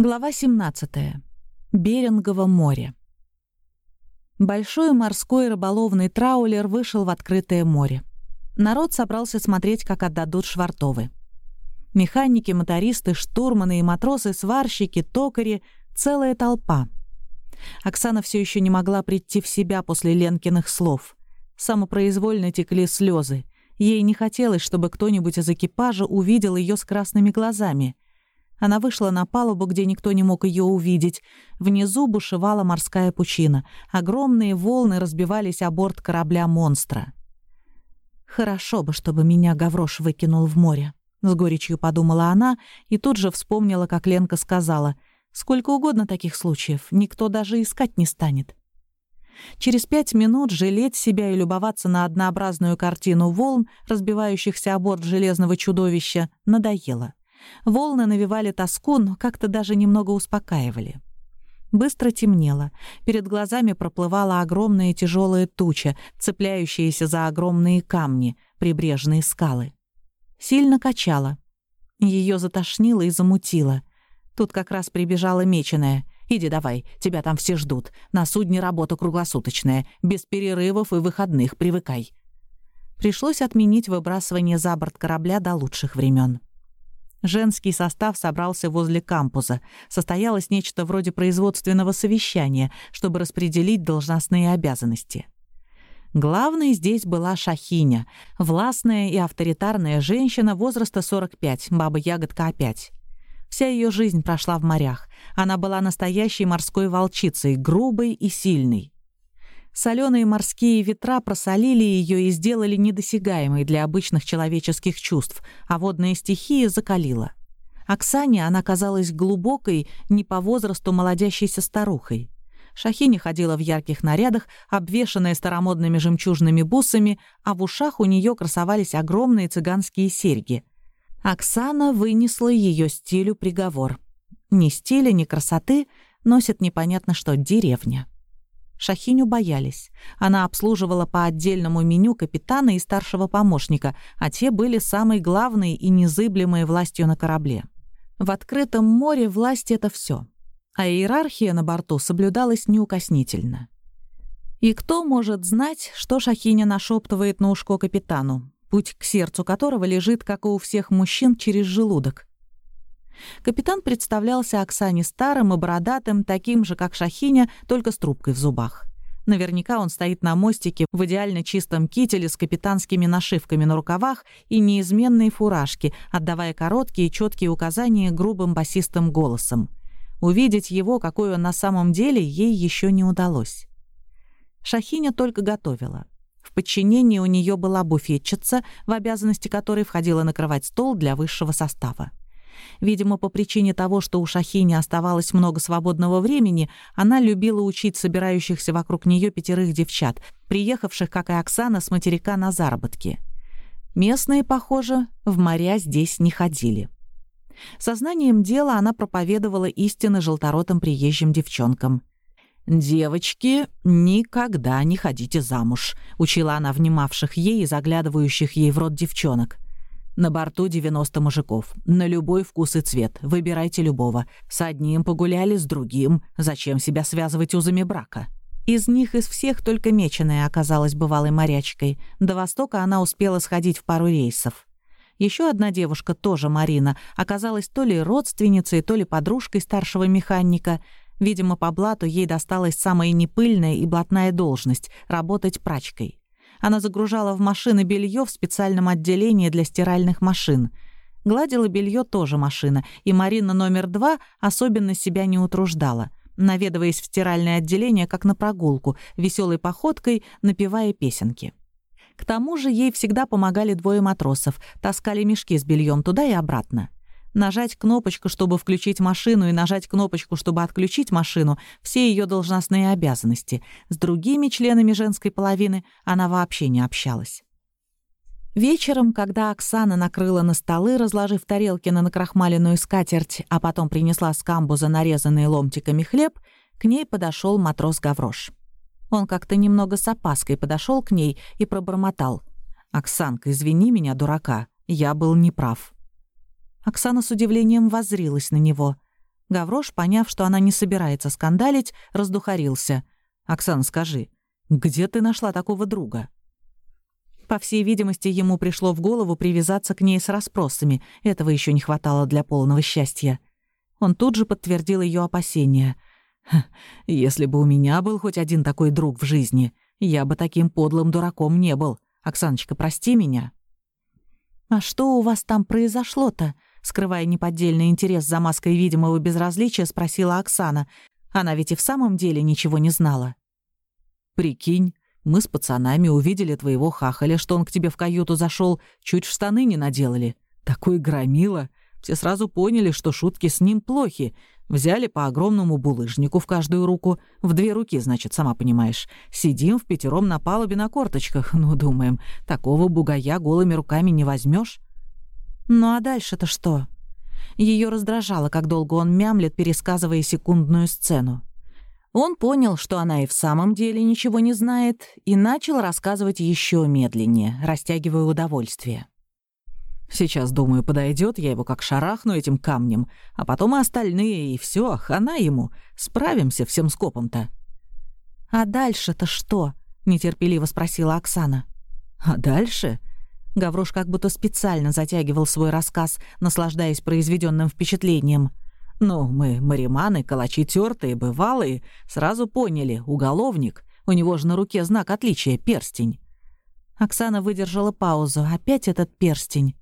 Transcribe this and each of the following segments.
Глава 17. Берингово море. Большой морской рыболовный траулер вышел в открытое море. Народ собрался смотреть, как отдадут швартовы. Механики, мотористы, штурманы и матросы, сварщики, токари — целая толпа. Оксана все еще не могла прийти в себя после Ленкиных слов. Самопроизвольно текли слезы. Ей не хотелось, чтобы кто-нибудь из экипажа увидел ее с красными глазами — она вышла на палубу, где никто не мог ее увидеть. Внизу бушевала морская пучина. Огромные волны разбивались о борт корабля-монстра. «Хорошо бы, чтобы меня Гаврош выкинул в море», — с горечью подумала она и тут же вспомнила, как Ленка сказала. «Сколько угодно таких случаев, никто даже искать не станет». Через пять минут жалеть себя и любоваться на однообразную картину волн, разбивающихся о борт железного чудовища, надоело. Волны навевали тоску, но как-то даже немного успокаивали. Быстро темнело. Перед глазами проплывала огромная тяжелая туча, цепляющаяся за огромные камни, прибрежные скалы. Сильно качала. Ее затошнило и замутило. Тут как раз прибежала меченая. «Иди давай, тебя там все ждут. На судне работа круглосуточная, без перерывов и выходных, привыкай». Пришлось отменить выбрасывание за борт корабля до лучших времен. Женский состав собрался возле кампуса. Состоялось нечто вроде производственного совещания, чтобы распределить должностные обязанности. Главной здесь была Шахиня, властная и авторитарная женщина возраста 45, баба-ягодка опять. Вся ее жизнь прошла в морях. Она была настоящей морской волчицей, грубой и сильной. Соленые морские ветра просолили ее и сделали недосягаемой для обычных человеческих чувств, а водная стихия закалила. Оксане она казалась глубокой, не по возрасту молодящейся старухой. Шахиня ходила в ярких нарядах, обвешанная старомодными жемчужными бусами, а в ушах у нее красовались огромные цыганские серьги. Оксана вынесла ее стилю приговор. Ни стиля, ни красоты носит непонятно что деревня. Шахиню боялись. Она обслуживала по отдельному меню капитана и старшего помощника, а те были самой главной и незыблемой властью на корабле. В открытом море власть — это все, а иерархия на борту соблюдалась неукоснительно. И кто может знать, что Шахиня нашептывает на ушко капитану, путь к сердцу которого лежит, как и у всех мужчин, через желудок? Капитан представлялся Оксане старым и бородатым, таким же, как Шахиня, только с трубкой в зубах. Наверняка он стоит на мостике в идеально чистом кителе с капитанскими нашивками на рукавах и неизменной фуражке, отдавая короткие и четкие указания грубым басистым голосом. Увидеть его, какой он на самом деле, ей еще не удалось. Шахиня только готовила. В подчинении у нее была буфетчица, в обязанности которой входила накрывать стол для высшего состава. Видимо, по причине того, что у Шахини оставалось много свободного времени, она любила учить собирающихся вокруг нее пятерых девчат, приехавших, как и Оксана, с материка на заработки. Местные, похоже, в моря здесь не ходили. Сознанием дела она проповедовала истины желторотым приезжим девчонкам. «Девочки, никогда не ходите замуж», — учила она внимавших ей и заглядывающих ей в рот девчонок. На борту 90 мужиков. На любой вкус и цвет. Выбирайте любого. С одним погуляли, с другим. Зачем себя связывать узами брака? Из них из всех только меченая оказалась бывалой морячкой. До Востока она успела сходить в пару рейсов. Еще одна девушка, тоже Марина, оказалась то ли родственницей, то ли подружкой старшего механика. Видимо, по блату ей досталась самая непыльная и блатная должность — работать прачкой. Она загружала в машины белье в специальном отделении для стиральных машин. Гладила белье тоже машина, и Марина номер два особенно себя не утруждала, наведываясь в стиральное отделение как на прогулку, веселой походкой, напевая песенки. К тому же ей всегда помогали двое матросов, таскали мешки с бельем туда и обратно. Нажать кнопочку, чтобы включить машину, и нажать кнопочку, чтобы отключить машину — все ее должностные обязанности. С другими членами женской половины она вообще не общалась. Вечером, когда Оксана накрыла на столы, разложив тарелки на накрахмаленную скатерть, а потом принесла с камбуза нарезанный ломтиками хлеб, к ней подошел матрос Гаврош. Он как-то немного с опаской подошел к ней и пробормотал. «Оксанка, извини меня, дурака, я был неправ». Оксана с удивлением воззрилась на него. Гаврош, поняв, что она не собирается скандалить, раздухарился. «Оксана, скажи, где ты нашла такого друга?» По всей видимости, ему пришло в голову привязаться к ней с расспросами. Этого еще не хватало для полного счастья. Он тут же подтвердил ее опасения. «Если бы у меня был хоть один такой друг в жизни, я бы таким подлым дураком не был. Оксаночка, прости меня». «А что у вас там произошло-то?» Скрывая неподдельный интерес за маской видимого безразличия, спросила Оксана. Она ведь и в самом деле ничего не знала. «Прикинь, мы с пацанами увидели твоего хахаля, что он к тебе в каюту зашел, чуть в штаны не наделали. Такой громила. Все сразу поняли, что шутки с ним плохи. Взяли по огромному булыжнику в каждую руку. В две руки, значит, сама понимаешь. Сидим в пятером на палубе на корточках. Ну, думаем, такого бугая голыми руками не возьмешь. Ну а дальше-то что? Ее раздражало, как долго он мямлет, пересказывая секундную сцену. Он понял, что она и в самом деле ничего не знает, и начал рассказывать еще медленнее, растягивая удовольствие. Сейчас, думаю, подойдет, я его как шарахну этим камнем, а потом и остальные, и все, хана ему. Справимся всем скопом-то. «А дальше-то что?» — нетерпеливо спросила Оксана. «А дальше?» Гаврош как будто специально затягивал свой рассказ, наслаждаясь произведенным впечатлением. «Ну, мы, мариманы, калачи тёртые, бывалые, сразу поняли, уголовник. У него же на руке знак отличия — перстень». Оксана выдержала паузу. Опять этот перстень.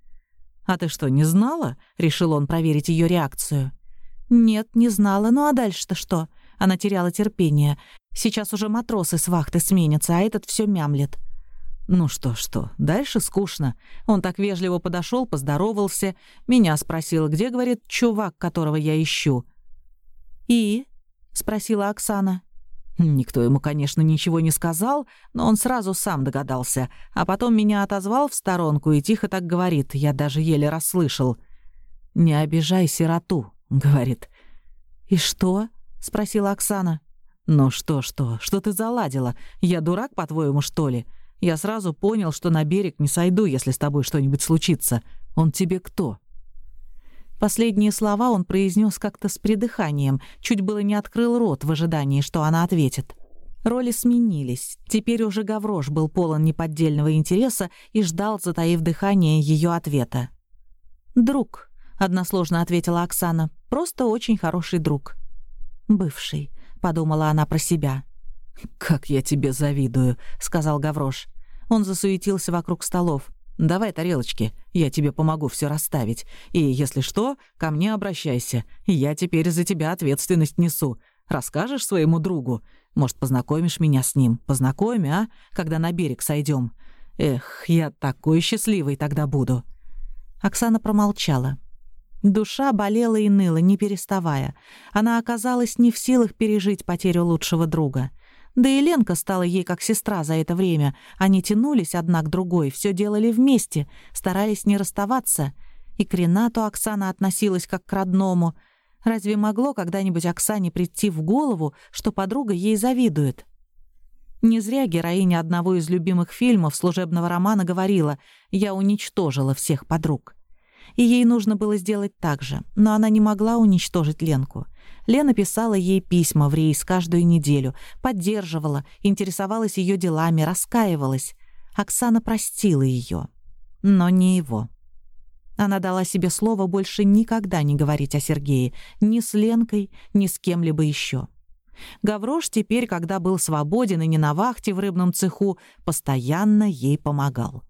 «А ты что, не знала?» — решил он проверить ее реакцию. «Нет, не знала. Ну а дальше-то что?» Она теряла терпение. Сейчас уже матросы с вахты сменятся, а этот все мямлет. Ну что, что, дальше скучно. Он так вежливо подошел, поздоровался. Меня спросил, где, говорит, чувак, которого я ищу. «И?» — спросила Оксана. Никто ему, конечно, ничего не сказал, но он сразу сам догадался, а потом меня отозвал в сторонку и тихо так говорит, я даже еле расслышал. «Не обижай сироту», — говорит. «И что?» — спросила Оксана. «Ну что-что, что ты заладила? Я дурак, по-твоему, что ли? Я сразу понял, что на берег не сойду, если с тобой что-нибудь случится. Он тебе кто?» Последние слова он произнес как-то с придыханием, чуть было не открыл рот в ожидании, что она ответит. Роли сменились. Теперь уже Гаврош был полон неподдельного интереса и ждал, затаив дыхание, ее ответа. «Друг», — односложно ответила Оксана, — «просто очень хороший друг». «Бывший», — подумала она про себя. «Как я тебе завидую», — сказал Гаврош. Он засуетился вокруг столов. «Давай тарелочки, я тебе помогу все расставить. И, если что, ко мне обращайся. Я теперь за тебя ответственность несу. Расскажешь своему другу? Может, познакомишь меня с ним? Познакоми, а? Когда на берег сойдем. Эх, я такой счастливый тогда буду». Оксана промолчала. Душа болела и ныла, не переставая. Она оказалась не в силах пережить потерю лучшего друга — да и Ленка стала ей как сестра за это время. Они тянулись одна к другой, все делали вместе, старались не расставаться. И к Ренату Оксана относилась как к родному. Разве могло когда-нибудь Оксане прийти в голову, что подруга ей завидует? Не зря героиня одного из любимых фильмов служебного романа говорила «Я уничтожила всех подруг». И ей нужно было сделать так же, но она не могла уничтожить Ленку. Лена писала ей письма в рейс каждую неделю, поддерживала, интересовалась ее делами, раскаивалась. Оксана простила ее, но не его. Она дала себе слово больше никогда не говорить о Сергее, ни с Ленкой, ни с кем-либо еще. Гаврош теперь, когда был свободен и не на вахте в рыбном цеху, постоянно ей помогал.